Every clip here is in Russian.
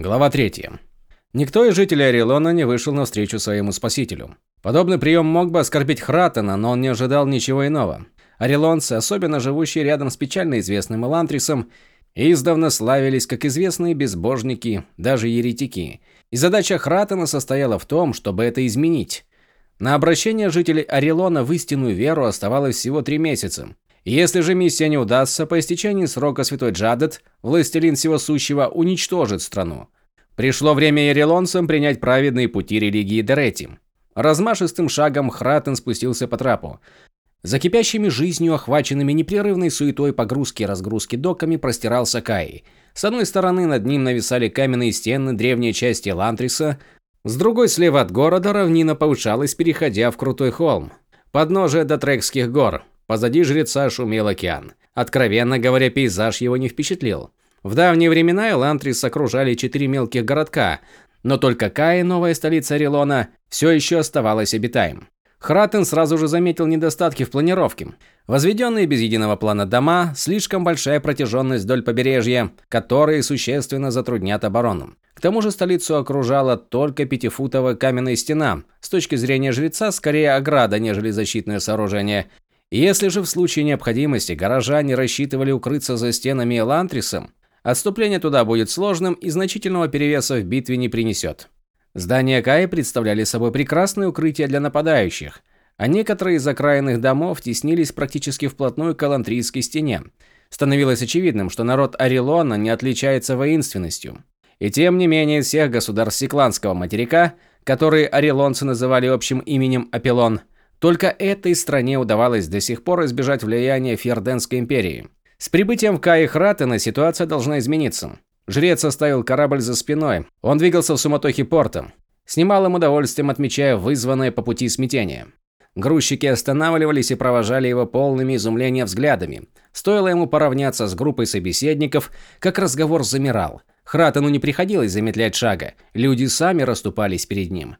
Глава 3. Никто из жителей Орелона не вышел навстречу своему спасителю. Подобный прием мог бы оскорбить Хратена, но он не ожидал ничего иного. Орелонцы, особенно живущие рядом с печально известным Элантрисом, издавна славились как известные безбожники, даже еретики. И задача Хратена состояла в том, чтобы это изменить. На обращение жителей Орелона в истинную веру оставалось всего три месяца. Если же миссия не удастся, по истечении срока Святой Джадет, властелин всего сущего уничтожит страну. Пришло время ерелонцам принять праведные пути религии Дерети. Размашистым шагом Хратен спустился по трапу. За кипящими жизнью, охваченными непрерывной суетой погрузки и разгрузки доками, простирался Кай. С одной стороны над ним нависали каменные стены древней части Лантриса, с другой слева от города равнина повышалась, переходя в крутой холм. Подножие Дотрекских гор, Позади жреца шумел океан. Откровенно говоря, пейзаж его не впечатлил. В давние времена Элантрис окружали четыре мелких городка, но только Каи, новая столица Релона, все еще оставалась обитаем. Хратен сразу же заметил недостатки в планировке. Возведенные без единого плана дома, слишком большая протяженность вдоль побережья, которые существенно затруднят оборону. К тому же столицу окружала только пятифутовая каменная стена, с точки зрения жреца скорее ограда, нежели защитное сооружение, если же в случае необходимости горожане рассчитывали укрыться за стенами Элантрисом, отступление туда будет сложным и значительного перевеса в битве не принесет. Здания Каи представляли собой прекрасное укрытие для нападающих, а некоторые из окраинных домов теснились практически вплотную к Элантрийской стене. Становилось очевидным, что народ Орелона не отличается воинственностью. И тем не менее, всех государств Секланского материка, которые орелонцы называли общим именем Апеллон, только этой стране удавалось до сих пор избежать влияния Фьерденской империи. С прибытием в Каи Хратена ситуация должна измениться. Жрец оставил корабль за спиной. Он двигался в суматохе портом, с немалым удовольствием отмечая вызванное по пути смятение. Грузчики останавливались и провожали его полными изумления взглядами. Стоило ему поравняться с группой собеседников, как разговор замирал. Хратену не приходилось замедлять шага, люди сами расступались перед ним.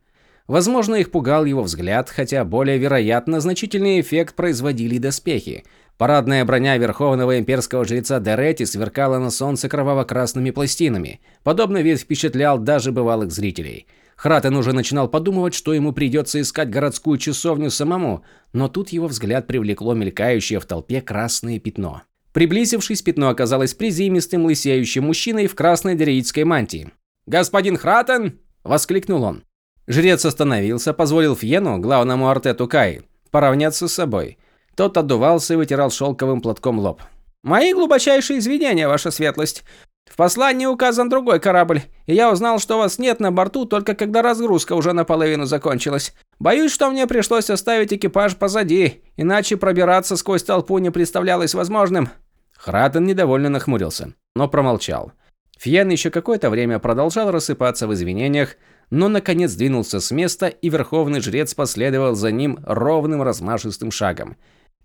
Возможно, их пугал его взгляд, хотя более вероятно, значительный эффект производили доспехи. Парадная броня верховного имперского жреца Дерети сверкала на солнце кроваво-красными пластинами. Подобный вид впечатлял даже бывалых зрителей. Хратен уже начинал подумывать, что ему придется искать городскую часовню самому, но тут его взгляд привлекло мелькающее в толпе красное пятно. Приблизившись, пятно оказалось приземистым лысеющим мужчиной в красной дереитской мантии. «Господин Хратен!» – воскликнул он. Жрец остановился, позволил Фьену, главному артету Каи, поравняться с собой. Тот отдувался и вытирал шелковым платком лоб. «Мои глубочайшие извинения, ваша светлость. В послании указан другой корабль, и я узнал, что вас нет на борту только когда разгрузка уже наполовину закончилась. Боюсь, что мне пришлось оставить экипаж позади, иначе пробираться сквозь толпу не представлялось возможным». Хратен недовольно нахмурился, но промолчал. Фьен еще какое-то время продолжал рассыпаться в извинениях, но наконец двинулся с места, и верховный жрец последовал за ним ровным размашистым шагом.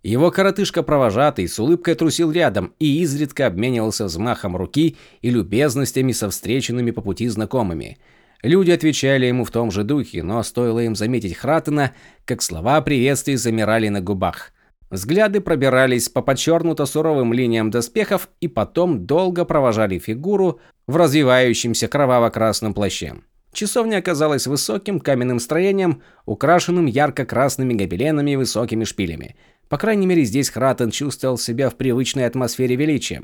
Его коротышка-провожатый с улыбкой трусил рядом и изредка обменивался взмахом руки и любезностями со встреченными по пути знакомыми. Люди отвечали ему в том же духе, но стоило им заметить Хратена, как слова приветствий замирали на губах. Взгляды пробирались по подчеркнуто суровым линиям доспехов и потом долго провожали фигуру в развивающемся кроваво-красном плаще. Часовня оказалась высоким каменным строением, украшенным ярко-красными гобеленами и высокими шпилями. По крайней мере, здесь Хратен чувствовал себя в привычной атмосфере величия.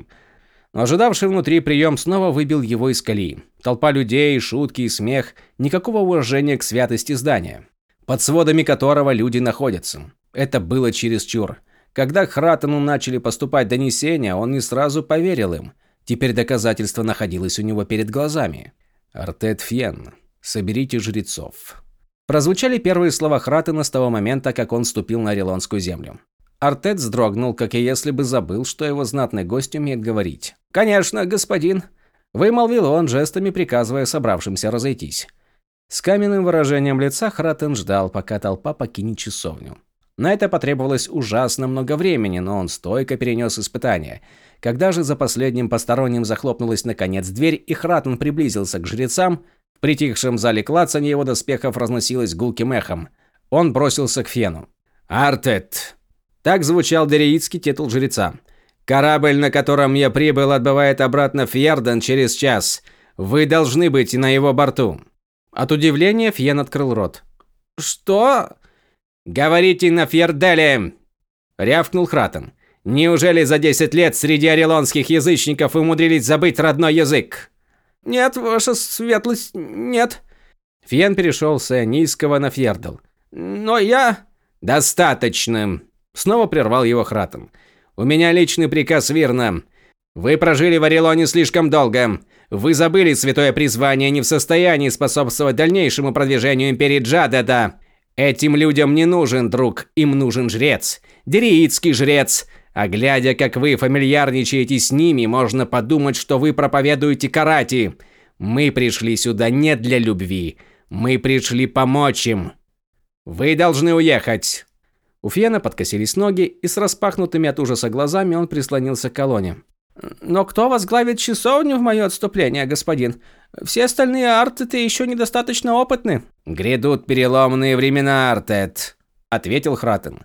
Но ожидавший внутри прием снова выбил его из колеи. Толпа людей, шутки и смех, никакого уважения к святости здания, под сводами которого люди находятся. Это было чересчур. Когда к Хратену начали поступать донесения, он не сразу поверил им. Теперь доказательство находилось у него перед глазами. Артет Фьен. Соберите жрецов. Прозвучали первые слова Хратена с того момента, как он ступил на Орелонскую землю. Артет вздрогнул, как и если бы забыл, что его знатный гость умеет говорить. «Конечно, господин!» Вымолвил он, жестами приказывая собравшимся разойтись. С каменным выражением лица Хратен ждал, пока толпа покинет часовню. На это потребовалось ужасно много времени, но он стойко перенес испытание. Когда же за последним посторонним захлопнулась наконец дверь и Хратен приблизился к жрецам, притихшем зале клацанье его доспехов разносилось гулким эхом. Он бросился к Фену. «Артет!» Так звучал дереитский титул жреца. «Корабль, на котором я прибыл, отбывает обратно в Фьерден через час. Вы должны быть на его борту. От удивления Фьен открыл рот. Что? Говорите на Фьерделе, рявкнул Хратен. Неужели за 10 лет среди орелонских язычников умудрились забыть родной язык? Нет, ваша светлость, нет. Фьен перешел с низкого на Фьердл. Но я достаточно. Снова прервал его Хратен. У меня личный приказ Вирна. Вы прожили в Орелоне слишком долго. Вы забыли святое призвание, не в состоянии способствовать дальнейшему продвижению империи Джадеда. Этим людям не нужен друг, им нужен жрец. Дериитский жрец. А глядя, как вы фамильярничаете с ними, можно подумать, что вы проповедуете карати. Мы пришли сюда не для любви. Мы пришли помочь им. Вы должны уехать. У Фена подкосились ноги, и с распахнутыми от ужаса глазами он прислонился к колонне. «Но кто возглавит часовню в мое отступление, господин? Все остальные артеты еще недостаточно опытны». «Грядут переломные времена, Артет», — ответил Хратен.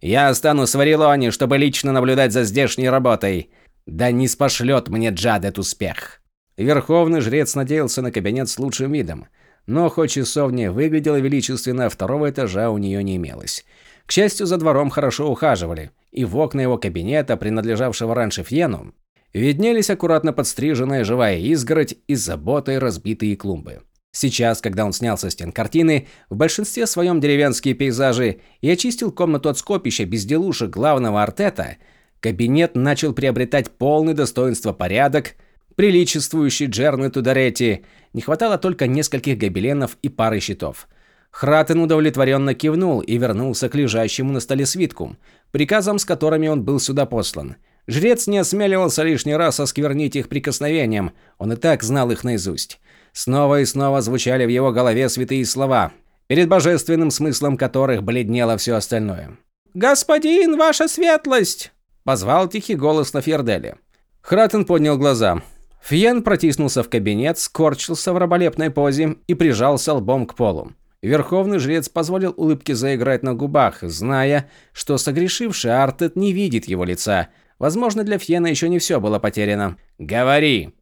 «Я останусь в Орелоне, чтобы лично наблюдать за здешней работой. Да не спошлет мне Джадет успех». Верховный жрец надеялся на кабинет с лучшим видом. Но хоть часовня выглядела величественно, второго этажа у нее не имелось. К счастью, за двором хорошо ухаживали, и в окна его кабинета, принадлежавшего раньше Фьену, виднелись аккуратно подстриженная живая изгородь и заботой разбитые клумбы. Сейчас, когда он снял со стен картины, в большинстве своем деревенские пейзажи, и очистил комнату от скопища безделушек главного артета, кабинет начал приобретать полный достоинство порядок, приличествующий Джернету Доретти. Не хватало только нескольких гобеленов и пары щитов. Хратен удовлетворенно кивнул и вернулся к лежащему на столе свитку, приказам с которыми он был сюда послан. Жрец не осмеливался лишний раз осквернить их прикосновением, он и так знал их наизусть. Снова и снова звучали в его голове святые слова, перед божественным смыслом которых бледнело все остальное. «Господин, ваша светлость!» – позвал тихий голос на Ферделе. Хратен поднял глаза. Фьен протиснулся в кабинет, скорчился в раболепной позе и прижался лбом к полу. Верховный жрец позволил улыбке заиграть на губах, зная, что согрешивший Артет не видит его лица. Возможно, для Фьена еще не все было потеряно. «Говори!»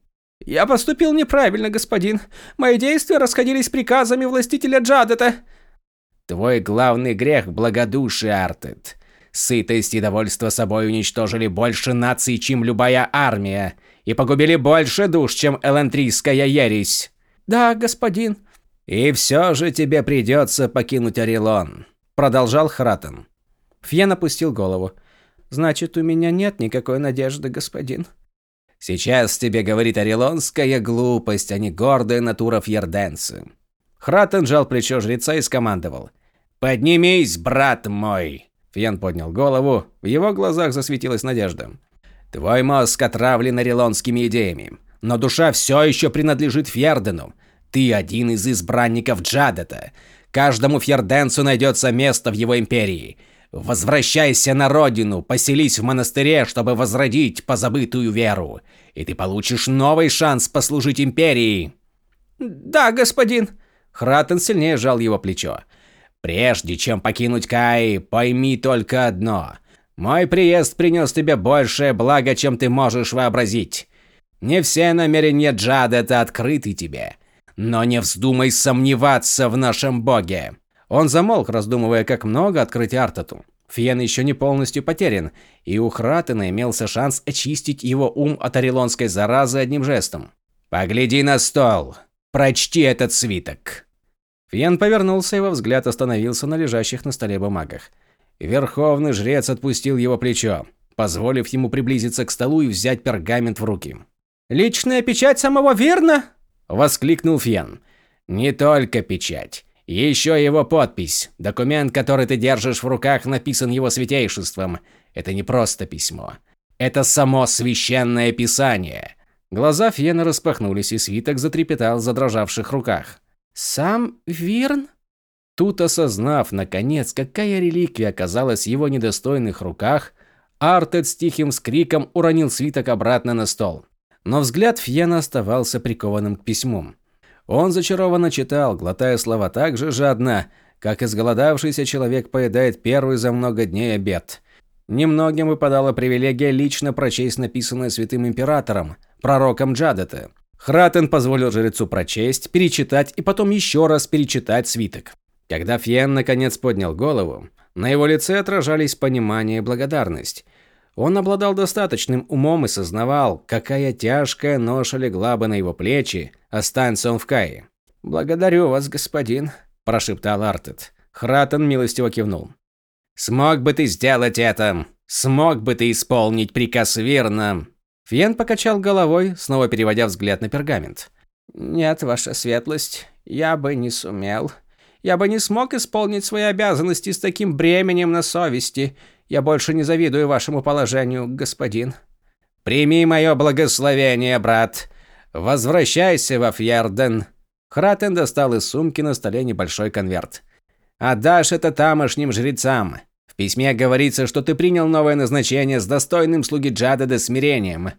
«Я поступил неправильно, господин. Мои действия расходились с приказами властителя Джадета». «Твой главный грех – благодушие, Артет. Сытость и довольство собой уничтожили больше наций, чем любая армия, и погубили больше душ, чем элантрийская ересь». «Да, господин», «И все же тебе придется покинуть Орелон», – продолжал Хратен. Фьен опустил голову. «Значит, у меня нет никакой надежды, господин». «Сейчас тебе говорит орелонская глупость, а не гордая натура фьерденцы». Хратен жал плечо жреца и скомандовал. «Поднимись, брат мой!» Фьен поднял голову, в его глазах засветилась надежда. «Твой мозг отравлен орелонскими идеями, но душа все еще принадлежит Фьердену. Ты один из избранников Джадета. Каждому фьерденцу найдется место в его империи. Возвращайся на родину, поселись в монастыре, чтобы возродить позабытую веру, и ты получишь новый шанс послужить империи. Да, господин. Хратен сильнее сжал его плечо. Прежде чем покинуть Кай, пойми только одно. Мой приезд принес тебе большее благо, чем ты можешь вообразить. Не все намерения Джадета открыты тебе. Но не вздумай сомневаться в нашем боге. Он замолк, раздумывая, как много открыть Артату. Фиен еще не полностью потерян, и у Хратена имелся шанс очистить его ум от орелонской заразы одним жестом. «Погляди на стол. Прочти этот свиток». Фиен повернулся, его взгляд остановился на лежащих на столе бумагах. Верховный жрец отпустил его плечо, позволив ему приблизиться к столу и взять пергамент в руки. «Личная печать самого Верна?» Воскликнул Фен. «Не только печать. Еще его подпись. Документ, который ты держишь в руках, написан его святейшеством. Это не просто письмо. Это само священное писание». Глаза Фена распахнулись, и свиток затрепетал в задрожавших руках. «Сам Вирн?» Тут, осознав, наконец, какая реликвия оказалась в его недостойных руках, Артед с тихим скриком уронил свиток обратно на стол. Но взгляд Фьена оставался прикованным к письму. Он зачарованно читал, глотая слова так же жадно, как изголодавшийся человек поедает первый за много дней обед. Немногим выпадала привилегия лично прочесть написанное святым императором, пророком Джадета. Хратен позволил жрецу прочесть, перечитать и потом еще раз перечитать свиток. Когда Фьен наконец поднял голову, на его лице отражались понимание и благодарность. Он обладал достаточным умом и сознавал, какая тяжкая ноша легла бы на его плечи, останься он в Кае. «Благодарю вас, господин», – прошептал Артет. Хратен милостиво кивнул. «Смог бы ты сделать это? Смог бы ты исполнить приказ верно?» Фиен покачал головой, снова переводя взгляд на пергамент. «Нет, ваша светлость, я бы не сумел. Я бы не смог исполнить свои обязанности с таким бременем на совести. Я больше не завидую вашему положению, господин». «Прими мое благословение, брат. Возвращайся во Фьерден». Хратен достал из сумки на столе небольшой конверт. «Отдашь это тамошним жрецам. В письме говорится, что ты принял новое назначение с достойным слуги Джадеда смирением.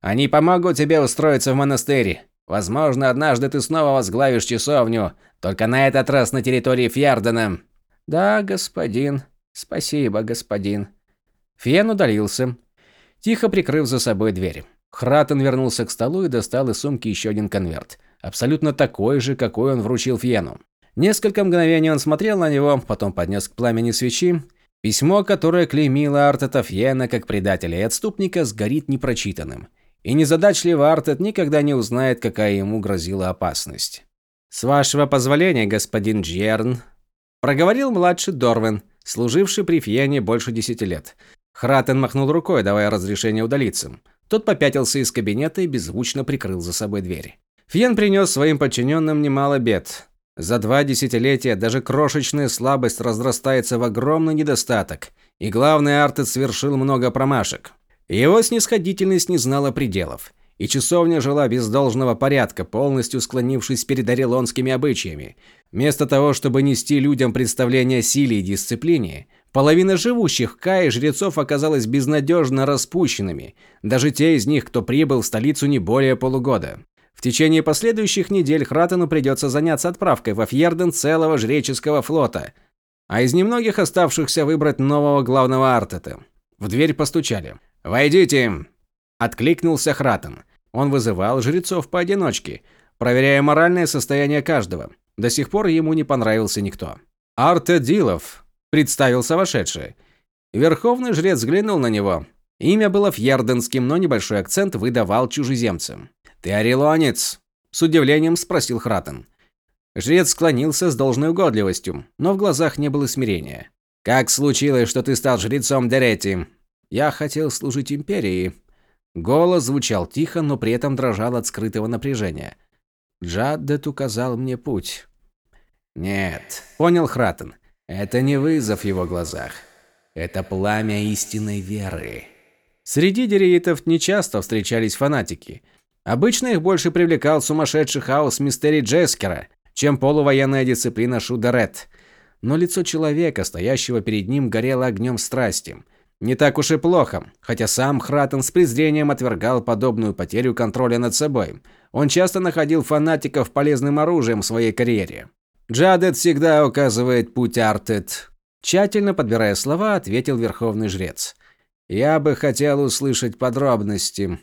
Они помогут тебе устроиться в монастырь. Возможно, однажды ты снова возглавишь часовню, только на этот раз на территории Фьярдена. Да, господин. Спасибо, господин. Фиен удалился, тихо прикрыв за собой дверь. Хратен вернулся к столу и достал из сумки еще один конверт, абсолютно такой же, какой он вручил Фьену. Несколько мгновений он смотрел на него, потом поднес к пламени свечи. Письмо, которое клеймило Артета Фьена как предателя и отступника, сгорит непрочитанным. И незадачливый Артет никогда не узнает, какая ему грозила опасность. «С вашего позволения, господин Джерн», – проговорил младший Дорвен, служивший при Фьене больше десяти лет. Хратен махнул рукой, давая разрешение удалиться. Тот попятился из кабинета и беззвучно прикрыл за собой дверь. Фьен принес своим подчиненным немало бед. За два десятилетия даже крошечная слабость разрастается в огромный недостаток. И главный Артет совершил много промашек. Его снисходительность не знала пределов, и часовня жила без должного порядка, полностью склонившись перед орелонскими обычаями. Вместо того, чтобы нести людям представление о силе и дисциплине, половина живущих в жрецов оказалась безнадежно распущенными, даже те из них, кто прибыл в столицу не более полугода. В течение последующих недель Хратену придется заняться отправкой во Фьерден целого жреческого флота, а из немногих оставшихся выбрать нового главного Артета. В дверь постучали. «Войдите!» – откликнулся Хратен. Он вызывал жрецов поодиночке, проверяя моральное состояние каждого. До сих пор ему не понравился никто. «Арте Дилов», – представился вошедший. Верховный жрец взглянул на него. Имя было фьерденским, но небольшой акцент выдавал чужеземцам. «Ты орелонец?» – с удивлением спросил Хратен. Жрец склонился с должной угодливостью, но в глазах не было смирения. «Как случилось, что ты стал жрецом Дерети?» Я хотел служить империи. Голос звучал тихо, но при этом дрожал от скрытого напряжения. Джаддет указал мне путь. Нет, понял Хратен. Это не вызов в его глазах. Это пламя истинной веры. Среди дереитов нечасто встречались фанатики. Обычно их больше привлекал сумасшедший хаос мистерий Джескера, чем полувоенная дисциплина Шудерет. Но лицо человека, стоящего перед ним, горело огнем страсти – не так уж и плохо, хотя сам Хратен с презрением отвергал подобную потерю контроля над собой. Он часто находил фанатиков полезным оружием в своей карьере. «Джадет всегда указывает путь Артет», – тщательно подбирая слова, ответил Верховный Жрец. «Я бы хотел услышать подробности».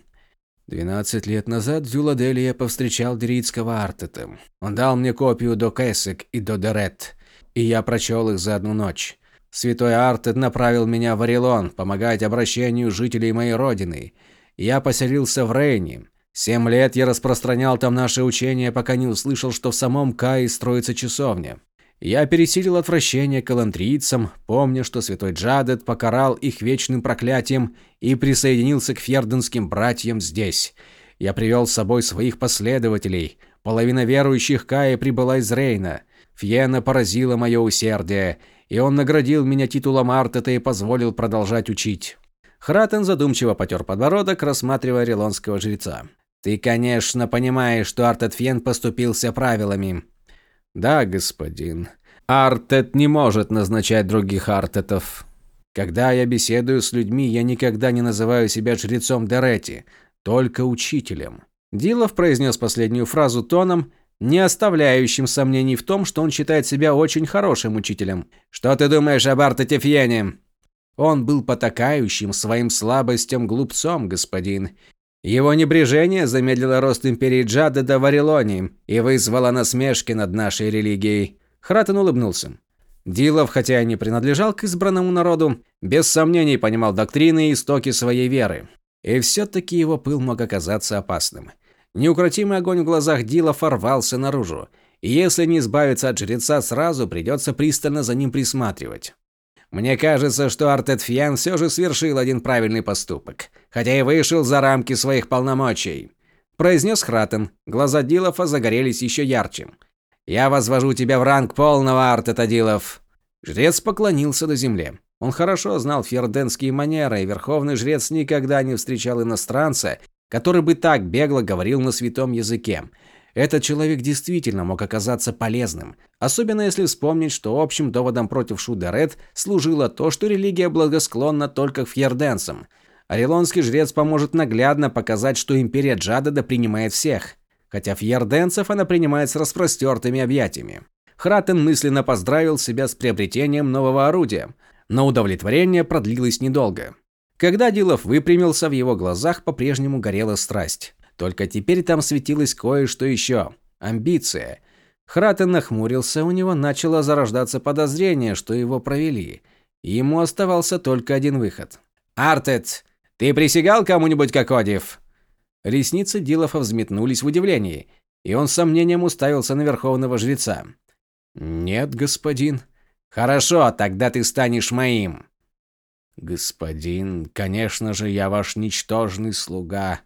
Двенадцать лет назад в Дюладеле я повстречал Деритского Артета. Он дал мне копию до Кэссек и до Дерет, и я прочел их за одну ночь. Святой Артед направил меня в Орелон, помогать обращению жителей моей родины. Я поселился в Рейне. Семь лет я распространял там наши учения, пока не услышал, что в самом Кае строится часовня. Я пересилил отвращение к элантрийцам, помня, что святой Джадет покарал их вечным проклятием и присоединился к фьерденским братьям здесь. Я привел с собой своих последователей. Половина верующих Кая прибыла из Рейна. Фьена поразила мое усердие – и он наградил меня титулом Артета и позволил продолжать учить. Хратен задумчиво потер подбородок, рассматривая релонского жреца. «Ты, конечно, понимаешь, что Артет Фьен поступился правилами». «Да, господин. Артет не может назначать других Артетов. Когда я беседую с людьми, я никогда не называю себя жрецом Дерети, только учителем». Дилов произнес последнюю фразу тоном, не оставляющим сомнений в том, что он считает себя очень хорошим учителем. «Что ты думаешь об Артетефьене?» Он был потакающим своим слабостям глупцом, господин. Его небрежение замедлило рост империи Джада до Варилонии и вызвало насмешки над нашей религией. Хратен улыбнулся. Дилов, хотя и не принадлежал к избранному народу, без сомнений понимал доктрины и истоки своей веры. И все-таки его пыл мог оказаться опасным. Неукротимый огонь в глазах Дилов рвался наружу, и если не избавиться от жреца сразу, придется пристально за ним присматривать. Мне кажется, что Артет Фьян все же совершил один правильный поступок, хотя и вышел за рамки своих полномочий. Произнес Хратен. Глаза Дилофа загорелись еще ярче. «Я возвожу тебя в ранг полного Артета Дилов». Жрец поклонился до земли. Он хорошо знал фьерденские манеры, и верховный жрец никогда не встречал иностранца, который бы так бегло говорил на святом языке. Этот человек действительно мог оказаться полезным, особенно если вспомнить, что общим доводом против Шудерет служило то, что религия благосклонна только к фьерденцам. Орелонский жрец поможет наглядно показать, что империя Джадада принимает всех, хотя фьерденцев она принимает с распростертыми объятиями. Хратен мысленно поздравил себя с приобретением нового орудия, но удовлетворение продлилось недолго. Когда Дилов выпрямился, в его глазах по-прежнему горела страсть. Только теперь там светилось кое-что еще. Амбиция. Хратен нахмурился, у него начало зарождаться подозрение, что его провели. Ему оставался только один выход. «Артет, ты присягал кому-нибудь как Одив?» Ресницы Дилофа взметнулись в удивлении, и он с сомнением уставился на верховного жреца. «Нет, господин». «Хорошо, тогда ты станешь моим». «Господин, конечно же, я ваш ничтожный слуга»,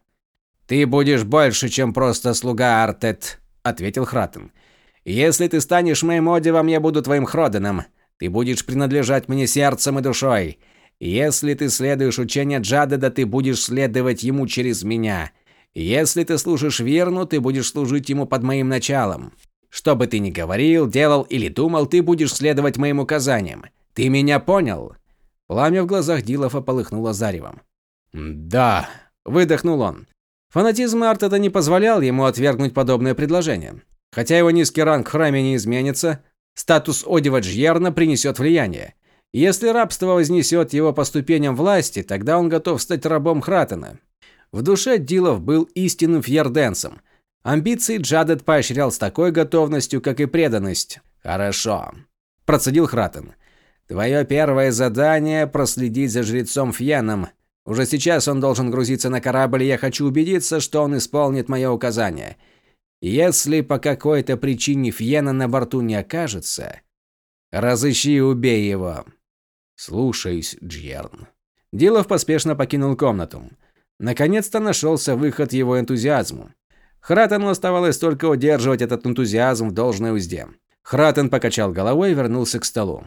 «Ты будешь больше, чем просто слуга, Артет», — ответил Хратен. «Если ты станешь моим Одивом, я буду твоим Хроденом. Ты будешь принадлежать мне сердцем и душой. Если ты следуешь учению Джадеда, ты будешь следовать ему через меня. Если ты служишь верну, ты будешь служить ему под моим началом. Что бы ты ни говорил, делал или думал, ты будешь следовать моим указаниям. Ты меня понял?» Пламя в глазах Дилофа полыхнуло заревом. «Да», – выдохнул он. Фанатизм Артета не позволял ему отвергнуть подобное предложение. Хотя его низкий ранг в храме не изменится, статус Одива Джьерна принесет влияние. Если рабство вознесет его по ступеням власти, тогда он готов стать рабом Хратена. В душе Дилов был истинным фьерденсом. Амбиции Джадет поощрял с такой готовностью, как и преданность. «Хорошо», – процедил Хратен. «Твое первое задание – проследить за жрецом Фьяном, уже сейчас он должен грузиться на корабль, и я хочу убедиться, что он исполнит мое указание. Если по какой-то причине Фьена на борту не окажется, разыщи и убей его. Слушаюсь, Джерн. Дилов поспешно покинул комнату. Наконец-то нашелся выход его энтузиазму. Хратену оставалось только удерживать этот энтузиазм в должной узде. Хратен покачал головой и вернулся к столу.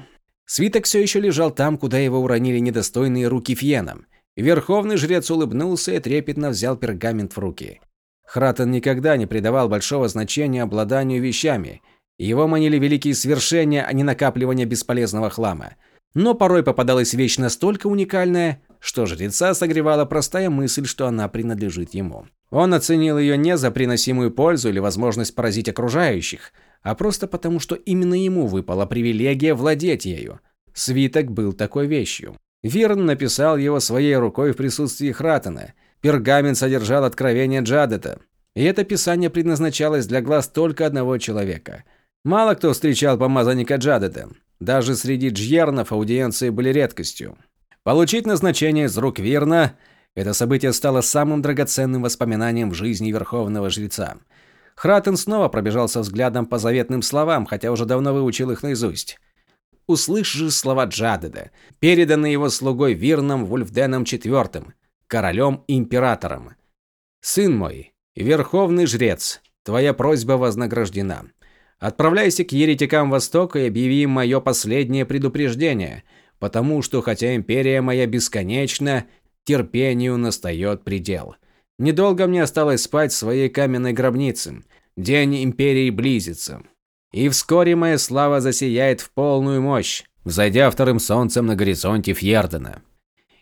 Свиток все еще лежал там, куда его уронили недостойные руки Фьена. Верховный жрец улыбнулся и трепетно взял пергамент в руки. Хратен никогда не придавал большого значения обладанию вещами. Его манили великие свершения, а не накапливание бесполезного хлама. Но порой попадалась вещь настолько уникальная, что жреца согревала простая мысль, что она принадлежит ему. Он оценил ее не за приносимую пользу или возможность поразить окружающих, а просто потому, что именно ему выпала привилегия владеть ею. Свиток был такой вещью. Вирн написал его своей рукой в присутствии Хратена. Пергамент содержал откровение Джадета. И это писание предназначалось для глаз только одного человека. Мало кто встречал помазанника Джадета. Даже среди джьернов аудиенции были редкостью. Получить назначение из рук Вирна – это событие стало самым драгоценным воспоминанием в жизни Верховного Жреца. Хратен снова пробежался взглядом по заветным словам, хотя уже давно выучил их наизусть. Услышь же слова Джадеда, переданные его слугой Вирном Вульфденом IV, королем-императором. «Сын мой, верховный жрец, твоя просьба вознаграждена. Отправляйся к еретикам Востока и объяви им мое последнее предупреждение, потому что, хотя империя моя бесконечна, терпению настает предел. Недолго мне осталось спать в своей каменной гробнице. День империи близится. И вскоре моя слава засияет в полную мощь, взойдя вторым солнцем на горизонте Фьердена.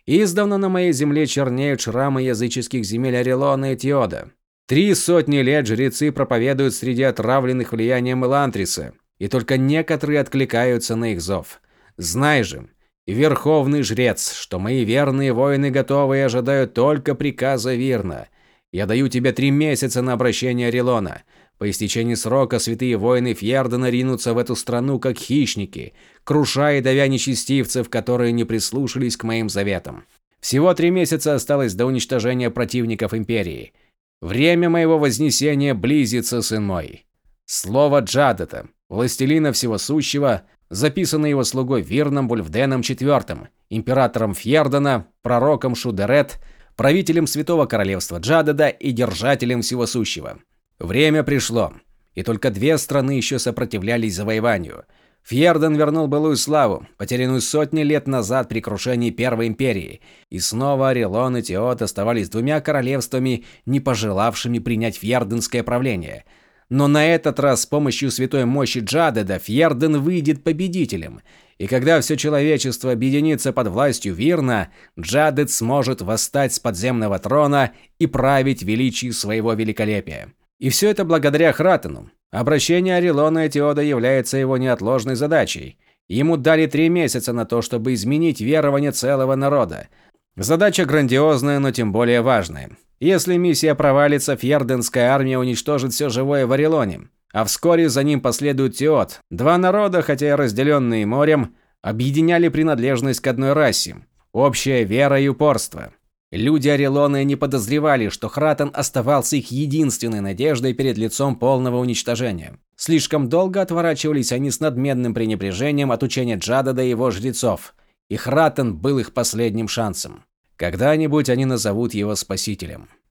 Издавна на моей земле чернеют шрамы языческих земель Орелона и Теода. Три сотни лет жрецы проповедуют среди отравленных влиянием Элантриса, и только некоторые откликаются на их зов. Знай же, верховный жрец, что мои верные воины готовы и ожидают только приказа Вирна. Я даю тебе три месяца на обращение Орелона. По истечении срока святые воины Фьердена ринутся в эту страну как хищники, крушая и давя нечестивцев, которые не прислушались к моим заветам. Всего три месяца осталось до уничтожения противников Империи. Время моего вознесения близится, сын мой. Слово Джадета, властелина всего сущего, записано его слугой Вирном Вульфденом IV, императором Фьердена, пророком Шудерет, правителем Святого Королевства Джадеда и держателем всего сущего. Время пришло, и только две страны еще сопротивлялись завоеванию. Фьерден вернул былую славу, потерянную сотни лет назад при крушении Первой империи, и снова Орелон и Теот оставались двумя королевствами, не пожелавшими принять фьерденское правление. Но на этот раз с помощью святой мощи Джадеда Фьерден выйдет победителем, и когда все человечество объединится под властью Вирна, Джадед сможет восстать с подземного трона и править величием своего великолепия. И все это благодаря Хратену. Обращение Орелона и Теода является его неотложной задачей. Ему дали три месяца на то, чтобы изменить верование целого народа. Задача грандиозная, но тем более важная. Если миссия провалится, Фьерденская армия уничтожит все живое в Орелоне. А вскоре за ним последует Теод. Два народа, хотя и разделенные морем, объединяли принадлежность к одной расе. Общая вера и упорство. Люди Орелона не подозревали, что Хратен оставался их единственной надеждой перед лицом полного уничтожения. Слишком долго отворачивались они с надменным пренебрежением от учения Джада и его жрецов, и Хратен был их последним шансом. Когда-нибудь они назовут его спасителем.